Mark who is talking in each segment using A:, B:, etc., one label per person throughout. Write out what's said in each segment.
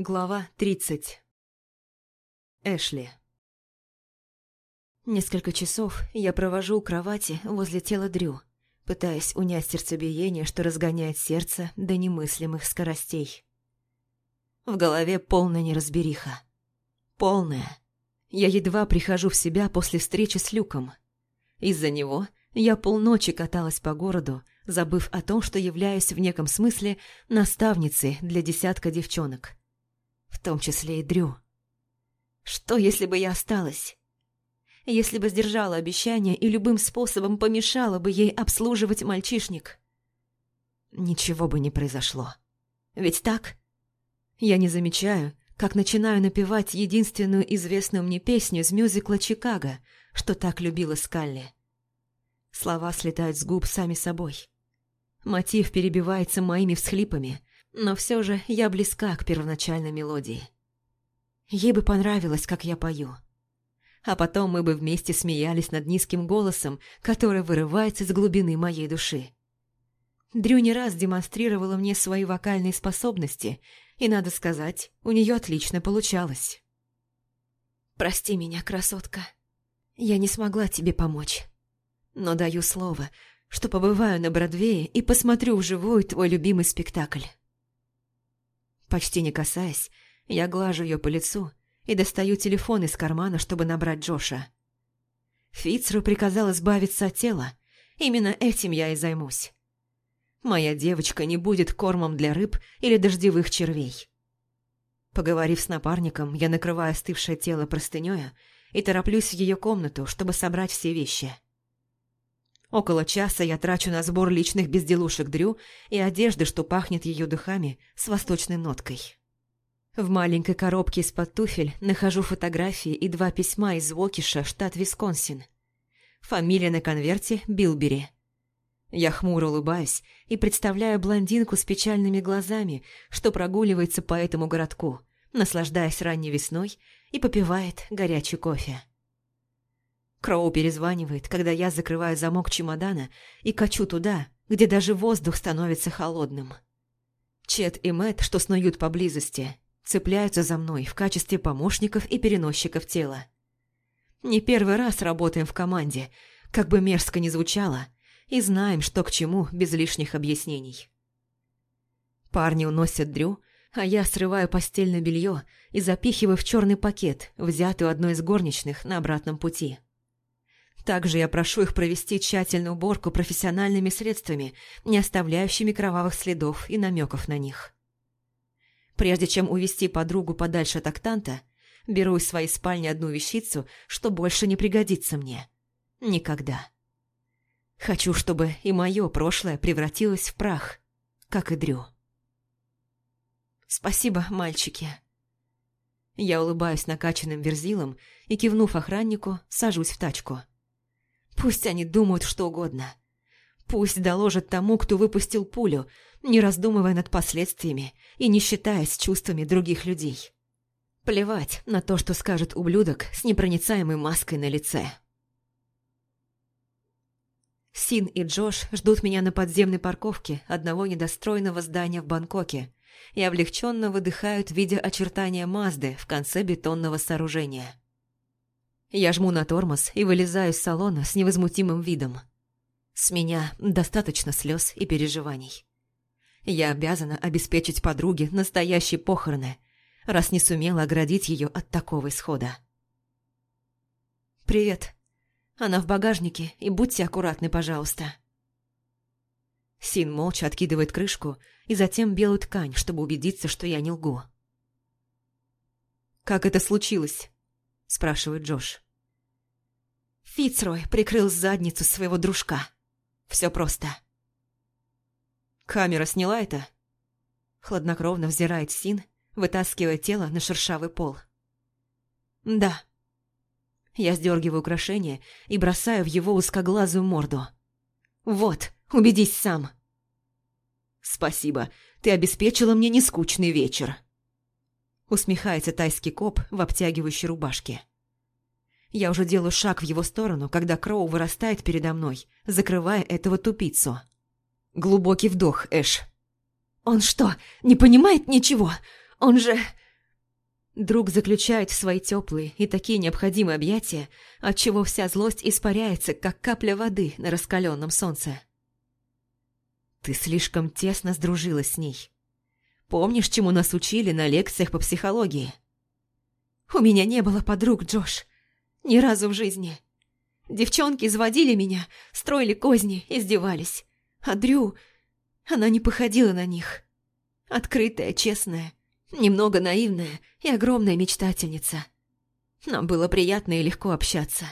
A: Глава 30 Эшли Несколько часов я провожу у кровати возле тела Дрю, пытаясь унять сердцебиение, что разгоняет сердце до немыслимых скоростей. В голове полная неразбериха. Полная. Я едва прихожу в себя после встречи с Люком. Из-за него я полночи каталась по городу, забыв о том, что являюсь в неком смысле наставницей для десятка девчонок в том числе и Дрю. Что, если бы я осталась? Если бы сдержала обещание и любым способом помешала бы ей обслуживать мальчишник? Ничего бы не произошло. Ведь так? Я не замечаю, как начинаю напевать единственную известную мне песню из мюзикла «Чикаго», что так любила Скалли. Слова слетают с губ сами собой. Мотив перебивается моими всхлипами, но все же я близка к первоначальной мелодии. Ей бы понравилось, как я пою. А потом мы бы вместе смеялись над низким голосом, который вырывается из глубины моей души. Дрю не раз демонстрировала мне свои вокальные способности, и, надо сказать, у нее отлично получалось. «Прости меня, красотка. Я не смогла тебе помочь. Но даю слово, что побываю на Бродвее и посмотрю вживую твой любимый спектакль». Почти не касаясь, я глажу ее по лицу и достаю телефон из кармана, чтобы набрать Джоша. Фицру приказал избавиться от тела. Именно этим я и займусь. Моя девочка не будет кормом для рыб или дождевых червей. Поговорив с напарником, я накрываю остывшее тело простынёю и тороплюсь в ее комнату, чтобы собрать все вещи. Около часа я трачу на сбор личных безделушек Дрю и одежды, что пахнет ее духами с восточной ноткой. В маленькой коробке из-под туфель нахожу фотографии и два письма из Вокиша, штат Висконсин. Фамилия на конверте – Билбери. Я хмуро улыбаюсь и представляю блондинку с печальными глазами, что прогуливается по этому городку, наслаждаясь ранней весной и попивает горячий кофе. Кроу перезванивает, когда я закрываю замок чемодана и качу туда, где даже воздух становится холодным. Чет и Мэт, что снуют поблизости, цепляются за мной в качестве помощников и переносчиков тела. Не первый раз работаем в команде, как бы мерзко ни звучало, и знаем, что к чему без лишних объяснений. Парни уносят Дрю, а я срываю постельное белье и запихиваю в черный пакет, взятый у одной из горничных на обратном пути. Также я прошу их провести тщательную уборку профессиональными средствами, не оставляющими кровавых следов и намеков на них. Прежде чем увести подругу подальше от октанта, беру из своей спальни одну вещицу, что больше не пригодится мне. Никогда. Хочу, чтобы и мое прошлое превратилось в прах, как и Дрю. Спасибо, мальчики. Я улыбаюсь накачанным верзилом и, кивнув охраннику, сажусь в тачку. Пусть они думают что угодно. Пусть доложат тому, кто выпустил пулю, не раздумывая над последствиями и не считаясь чувствами других людей. Плевать на то, что скажет ублюдок с непроницаемой маской на лице. Син и Джош ждут меня на подземной парковке одного недостроенного здания в Бангкоке и облегченно выдыхают, видя очертания Мазды в конце бетонного сооружения. Я жму на тормоз и вылезаю из салона с невозмутимым видом. С меня достаточно слез и переживаний. Я обязана обеспечить подруге настоящие похороны, раз не сумела оградить ее от такого исхода. «Привет. Она в багажнике, и будьте аккуратны, пожалуйста». Син молча откидывает крышку и затем белую ткань, чтобы убедиться, что я не лгу. «Как это случилось?» – спрашивает Джош. Фицрой прикрыл задницу своего дружка. Все просто. Камера сняла это? Хладнокровно взирает Син, вытаскивая тело на шершавый пол. Да. Я сдергиваю украшение и бросаю в его узкоглазую морду. Вот, убедись сам. Спасибо, ты обеспечила мне нескучный вечер. Усмехается тайский коп в обтягивающей рубашке. Я уже делаю шаг в его сторону, когда Кроу вырастает передо мной, закрывая этого тупицу. Глубокий вдох, Эш. «Он что, не понимает ничего? Он же... Друг заключает в свои теплые и такие необходимые объятия, отчего вся злость испаряется, как капля воды на раскаленном солнце. Ты слишком тесно сдружилась с ней. Помнишь, чему нас учили на лекциях по психологии? У меня не было подруг, Джош. Ни разу в жизни. Девчонки изводили меня, строили козни, издевались. А Дрю... Она не походила на них. Открытая, честная, немного наивная и огромная мечтательница. Нам было приятно и легко общаться.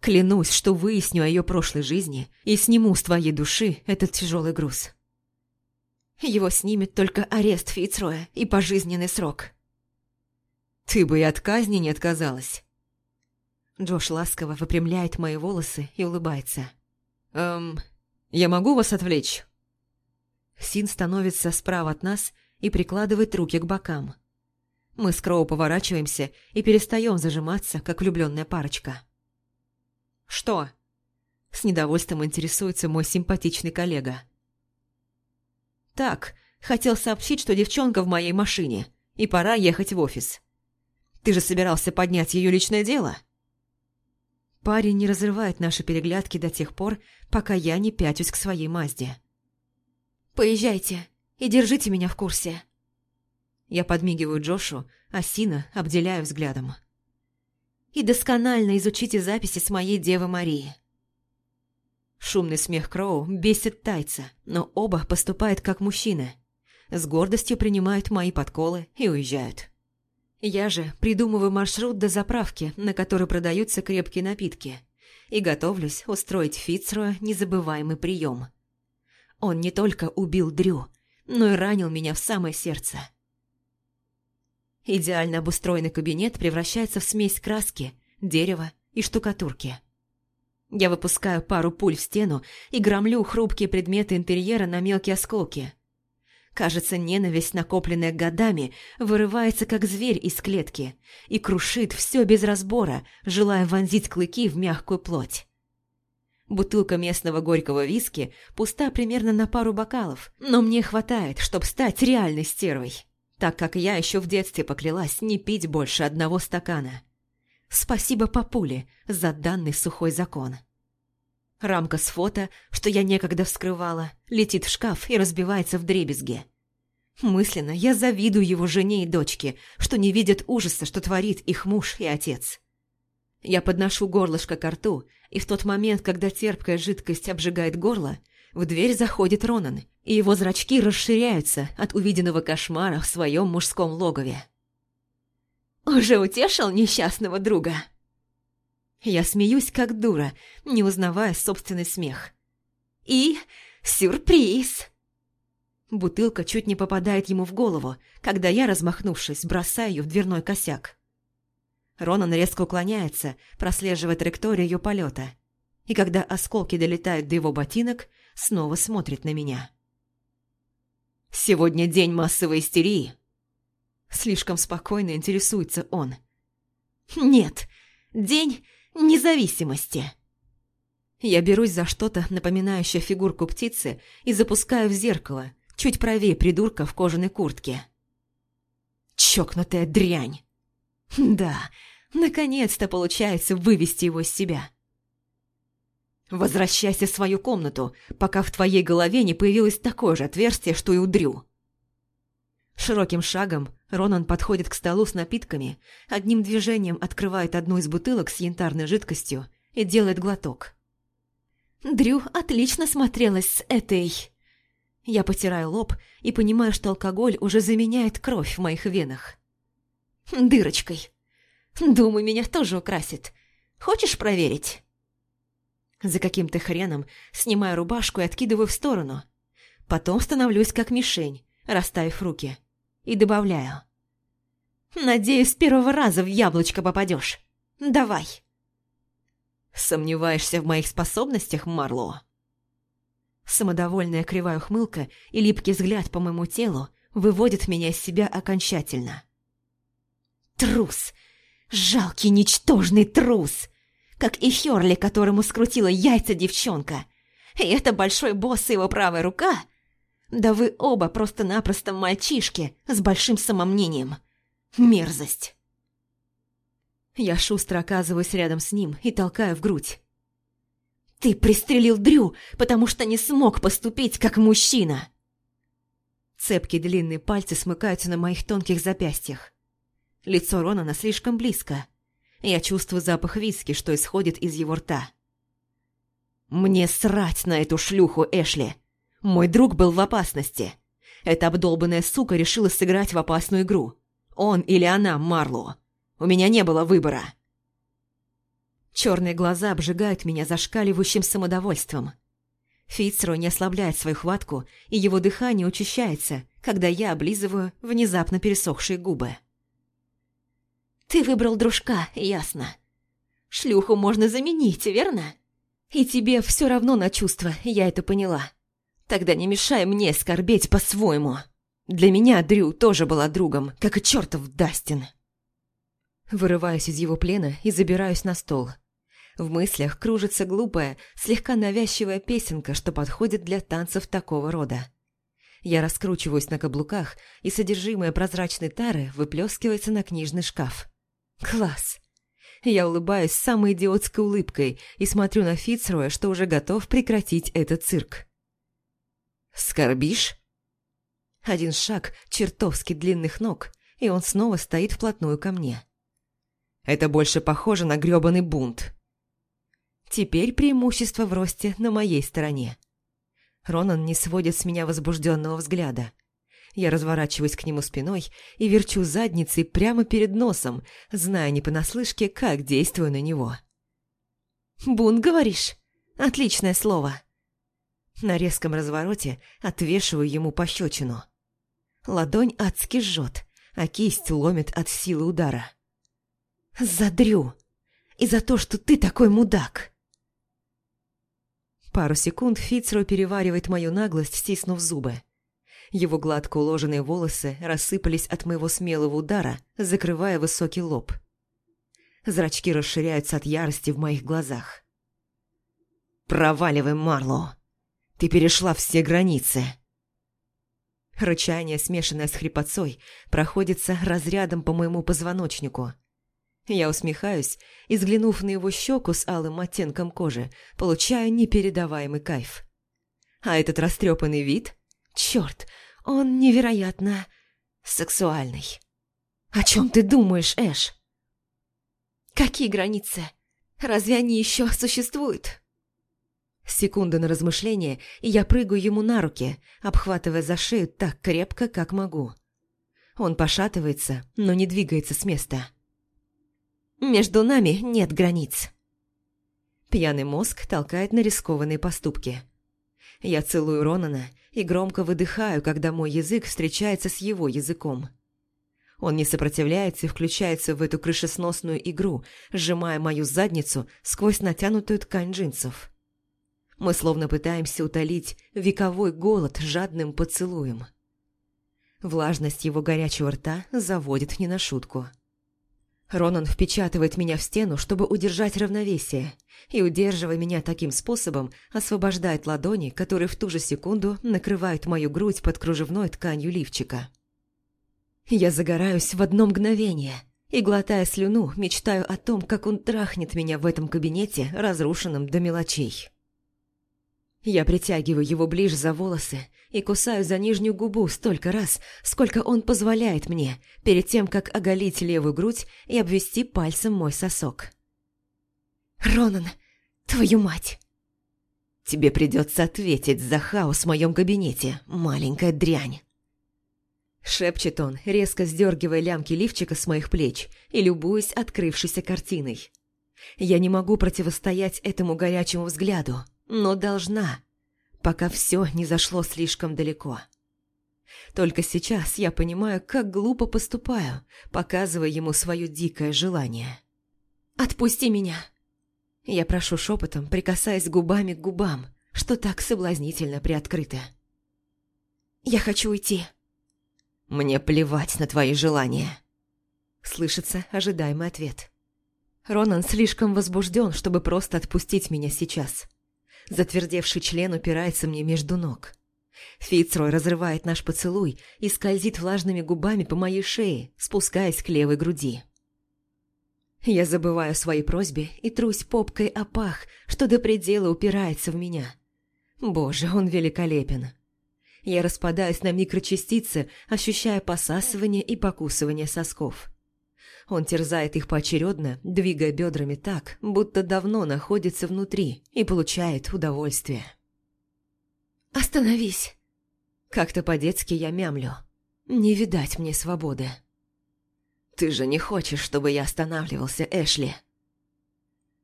A: Клянусь, что выясню о ее прошлой жизни и сниму с твоей души этот тяжелый груз. Его снимет только арест Фицроя и пожизненный срок. Ты бы и от казни не отказалась. Джош ласково выпрямляет мои волосы и улыбается. «Эм, я могу вас отвлечь?» Син становится справа от нас и прикладывает руки к бокам. Мы с Кроу поворачиваемся и перестаем зажиматься, как влюбленная парочка. «Что?» С недовольством интересуется мой симпатичный коллега. «Так, хотел сообщить, что девчонка в моей машине, и пора ехать в офис. Ты же собирался поднять ее личное дело?» Парень не разрывает наши переглядки до тех пор, пока я не пятюсь к своей Мазде. «Поезжайте и держите меня в курсе». Я подмигиваю Джошу, а Сина обделяю взглядом и досконально изучите записи с моей Девы Марии. Шумный смех Кроу бесит тайца, но оба поступают как мужчины. С гордостью принимают мои подколы и уезжают. Я же придумываю маршрут до заправки, на которой продаются крепкие напитки, и готовлюсь устроить Фицруа незабываемый прием. Он не только убил Дрю, но и ранил меня в самое сердце. Идеально обустроенный кабинет превращается в смесь краски, дерева и штукатурки. Я выпускаю пару пуль в стену и громлю хрупкие предметы интерьера на мелкие осколки. Кажется, ненависть, накопленная годами, вырывается как зверь из клетки и крушит все без разбора, желая вонзить клыки в мягкую плоть. Бутылка местного горького виски пуста примерно на пару бокалов, но мне хватает, чтобы стать реальной стервой так как я еще в детстве поклялась не пить больше одного стакана. Спасибо папуле за данный сухой закон. Рамка с фото, что я некогда вскрывала, летит в шкаф и разбивается в дребезге. Мысленно я завидую его жене и дочке, что не видят ужаса, что творит их муж и отец. Я подношу горлышко к рту, и в тот момент, когда терпкая жидкость обжигает горло, в дверь заходит Ронан, и его зрачки расширяются от увиденного кошмара в своем мужском логове. «Уже утешил несчастного друга?» Я смеюсь, как дура, не узнавая собственный смех. «И сюрприз!» Бутылка чуть не попадает ему в голову, когда я, размахнувшись, бросаю ее в дверной косяк. Ронан резко уклоняется, прослеживая траекторию ее полета, и когда осколки долетают до его ботинок, снова смотрит на меня. «Сегодня день массовой истерии?» Слишком спокойно интересуется он. «Нет, день независимости». Я берусь за что-то, напоминающее фигурку птицы, и запускаю в зеркало, чуть правее придурка в кожаной куртке. Чокнутая дрянь. Да, наконец-то получается вывести его из себя. Возвращайся в свою комнату, пока в твоей голове не появилось такое же отверстие, что и у Дрю. Широким шагом Ронан подходит к столу с напитками, одним движением открывает одну из бутылок с янтарной жидкостью и делает глоток. Дрю отлично смотрелась с этой... Я потираю лоб и понимаю, что алкоголь уже заменяет кровь в моих венах. Дырочкой. Думаю, меня тоже украсит. Хочешь проверить? За каким-то хреном снимаю рубашку и откидываю в сторону. Потом становлюсь как мишень, расставив руки. И добавляю. «Надеюсь, с первого раза в яблочко попадешь. Давай!» «Сомневаешься в моих способностях, Марло?» Самодовольная кривая ухмылка и липкий взгляд по моему телу выводят меня из себя окончательно. «Трус! Жалкий, ничтожный трус! как и Хёрли, которому скрутила яйца девчонка. И это большой босс и его правая рука? Да вы оба просто-напросто мальчишки с большим самомнением. Мерзость. Я шустро оказываюсь рядом с ним и толкаю в грудь. «Ты пристрелил Дрю, потому что не смог поступить как мужчина!» Цепкие длинные пальцы смыкаются на моих тонких запястьях. Лицо Ронана слишком близко. Я чувствую запах виски, что исходит из его рта. «Мне срать на эту шлюху, Эшли! Мой друг был в опасности. Эта обдолбанная сука решила сыграть в опасную игру. Он или она, Марло. У меня не было выбора». Черные глаза обжигают меня зашкаливающим самодовольством. Фицро не ослабляет свою хватку, и его дыхание учащается, когда я облизываю внезапно пересохшие губы. «Ты выбрал дружка, ясно. Шлюху можно заменить, верно? И тебе все равно на чувства, я это поняла. Тогда не мешай мне скорбеть по-своему. Для меня Дрю тоже была другом, как и чертов Дастин». Вырываюсь из его плена и забираюсь на стол – в мыслях кружится глупая, слегка навязчивая песенка, что подходит для танцев такого рода. Я раскручиваюсь на каблуках, и содержимое прозрачной тары выплескивается на книжный шкаф. Класс! Я улыбаюсь самой идиотской улыбкой и смотрю на Фицроя, что уже готов прекратить этот цирк. «Скорбишь?» Один шаг чертовски длинных ног, и он снова стоит вплотную ко мне. Это больше похоже на грёбаный бунт. Теперь преимущество в росте на моей стороне. Ронан не сводит с меня возбужденного взгляда. Я разворачиваюсь к нему спиной и верчу задницей прямо перед носом, зная не понаслышке, как действую на него. «Бун, говоришь? Отличное слово!» На резком развороте отвешиваю ему пощечину. Ладонь адски жжет, а кисть ломит от силы удара. «Задрю! И за то, что ты такой мудак!» Пару секунд Фицро переваривает мою наглость, стиснув зубы. Его гладко уложенные волосы рассыпались от моего смелого удара, закрывая высокий лоб. Зрачки расширяются от ярости в моих глазах. «Проваливай, Марло! Ты перешла все границы!» Рычание, смешанное с хрипотцой, проходится разрядом по моему позвоночнику – я усмехаюсь и, взглянув на его щеку с алым оттенком кожи, получаю непередаваемый кайф. А этот растрепанный вид? Черт, он невероятно сексуальный. О чем ты думаешь, Эш? Какие границы? Разве они еще существуют? Секунда на размышление, и я прыгаю ему на руки, обхватывая за шею так крепко, как могу. Он пошатывается, но не двигается с места. Между нами нет границ. Пьяный мозг толкает на рискованные поступки. Я целую Ронана и громко выдыхаю, когда мой язык встречается с его языком. Он не сопротивляется и включается в эту крышесносную игру, сжимая мою задницу сквозь натянутую ткань джинсов. Мы словно пытаемся утолить вековой голод жадным поцелуем. Влажность его горячего рта заводит не на шутку. Ронан впечатывает меня в стену, чтобы удержать равновесие, и, удерживая меня таким способом, освобождает ладони, которые в ту же секунду накрывают мою грудь под кружевной тканью лифчика. Я загораюсь в одно мгновение и, глотая слюну, мечтаю о том, как он трахнет меня в этом кабинете, разрушенном до мелочей. Я притягиваю его ближе за волосы и кусаю за нижнюю губу столько раз, сколько он позволяет мне, перед тем, как оголить левую грудь и обвести пальцем мой сосок. «Ронан, твою мать!» «Тебе придется ответить за хаос в моем кабинете, маленькая дрянь!» Шепчет он, резко сдергивая лямки лифчика с моих плеч и любуясь открывшейся картиной. Я не могу противостоять этому горячему взгляду но должна, пока все не зашло слишком далеко. Только сейчас я понимаю, как глупо поступаю, показывая ему свое дикое желание. «Отпусти меня!» Я прошу шепотом, прикасаясь губами к губам, что так соблазнительно приоткрыто. «Я хочу уйти!» «Мне плевать на твои желания!» Слышится ожидаемый ответ. Ронан слишком возбужден, чтобы просто отпустить меня сейчас. Затвердевший член упирается мне между ног. Фицрой разрывает наш поцелуй и скользит влажными губами по моей шее, спускаясь к левой груди. Я забываю о своей просьбе и трусь попкой о пах, что до предела упирается в меня. Боже, он великолепен. Я распадаюсь на микрочастицы, ощущая посасывание и покусывание сосков. Он терзает их поочередно, двигая бедрами так, будто давно находится внутри и получает удовольствие. «Остановись!» Как-то по-детски я мямлю. Не видать мне свободы. «Ты же не хочешь, чтобы я останавливался, Эшли?»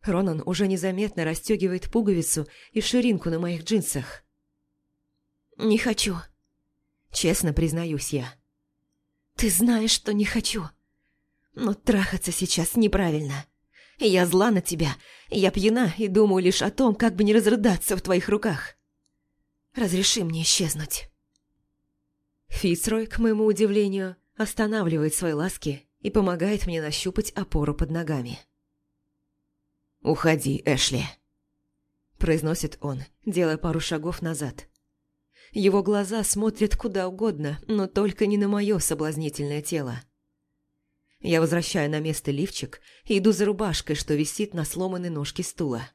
A: Ронан уже незаметно расстегивает пуговицу и ширинку на моих джинсах. «Не хочу», — честно признаюсь я. «Ты знаешь, что не хочу. Но трахаться сейчас неправильно. Я зла на тебя, я пьяна и думаю лишь о том, как бы не разрыдаться в твоих руках. Разреши мне исчезнуть». Фицрой, к моему удивлению, останавливает свои ласки и помогает мне нащупать опору под ногами. «Уходи, Эшли», – произносит он, делая пару шагов назад. Его глаза смотрят куда угодно, но только не на мое соблазнительное тело. Я возвращаю на место лифчик и иду за рубашкой, что висит на сломанной ножке стула.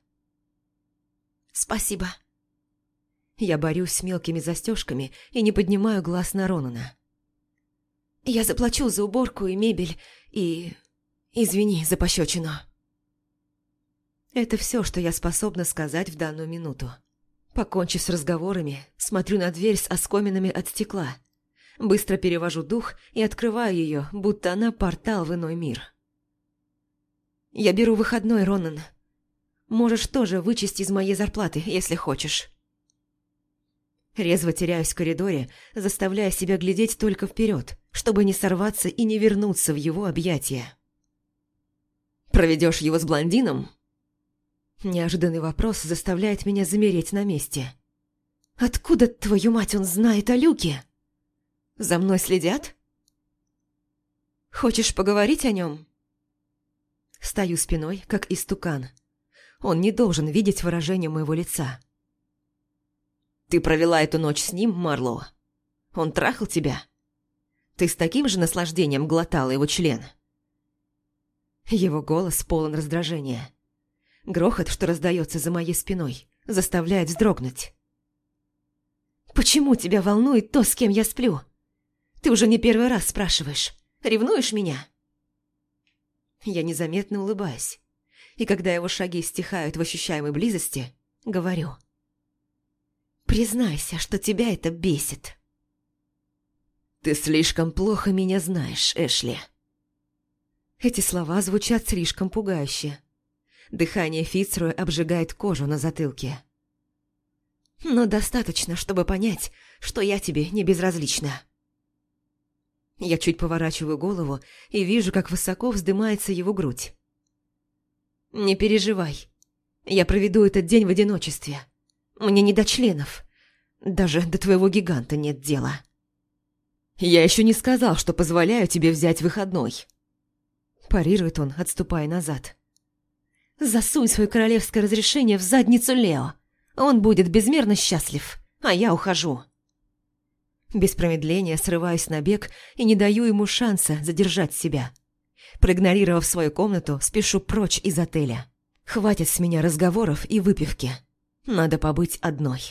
A: «Спасибо». Я борюсь с мелкими застежками и не поднимаю глаз на Ронана. «Я заплачу за уборку и мебель, и... извини за пощечину». Это все, что я способна сказать в данную минуту. Покончив с разговорами, смотрю на дверь с оскоминами от стекла. Быстро перевожу дух и открываю ее, будто она портал в иной мир. «Я беру выходной, Ронан. Можешь тоже вычесть из моей зарплаты, если хочешь». Резво теряюсь в коридоре, заставляя себя глядеть только вперед, чтобы не сорваться и не вернуться в его объятия. «Проведешь его с блондином?» Неожиданный вопрос заставляет меня замереть на месте. «Откуда, твою мать, он знает о Люке? За мной следят?» «Хочешь поговорить о нем?» Стою спиной, как истукан. Он не должен видеть выражение моего лица. «Ты провела эту ночь с ним, Марло? Он трахал тебя? Ты с таким же наслаждением глотала его член?» Его голос полон раздражения. Грохот, что раздается за моей спиной, заставляет вздрогнуть. «Почему тебя волнует то, с кем я сплю? Ты уже не первый раз спрашиваешь. Ревнуешь меня?» Я незаметно улыбаюсь, и когда его шаги стихают в ощущаемой близости, говорю. «Признайся, что тебя это бесит». «Ты слишком плохо меня знаешь, Эшли». Эти слова звучат слишком пугающе. Дыхание Фицроя обжигает кожу на затылке. «Но достаточно, чтобы понять, что я тебе не безразлична». Я чуть поворачиваю голову и вижу, как высоко вздымается его грудь. «Не переживай. Я проведу этот день в одиночестве. Мне не до членов. Даже до твоего гиганта нет дела». «Я еще не сказал, что позволяю тебе взять выходной», – парирует он, отступая назад. Засунь свое королевское разрешение в задницу Лео. Он будет безмерно счастлив, а я ухожу. Без промедления срываюсь на бег и не даю ему шанса задержать себя. Проигнорировав свою комнату, спешу прочь из отеля. Хватит с меня разговоров и выпивки. Надо побыть одной.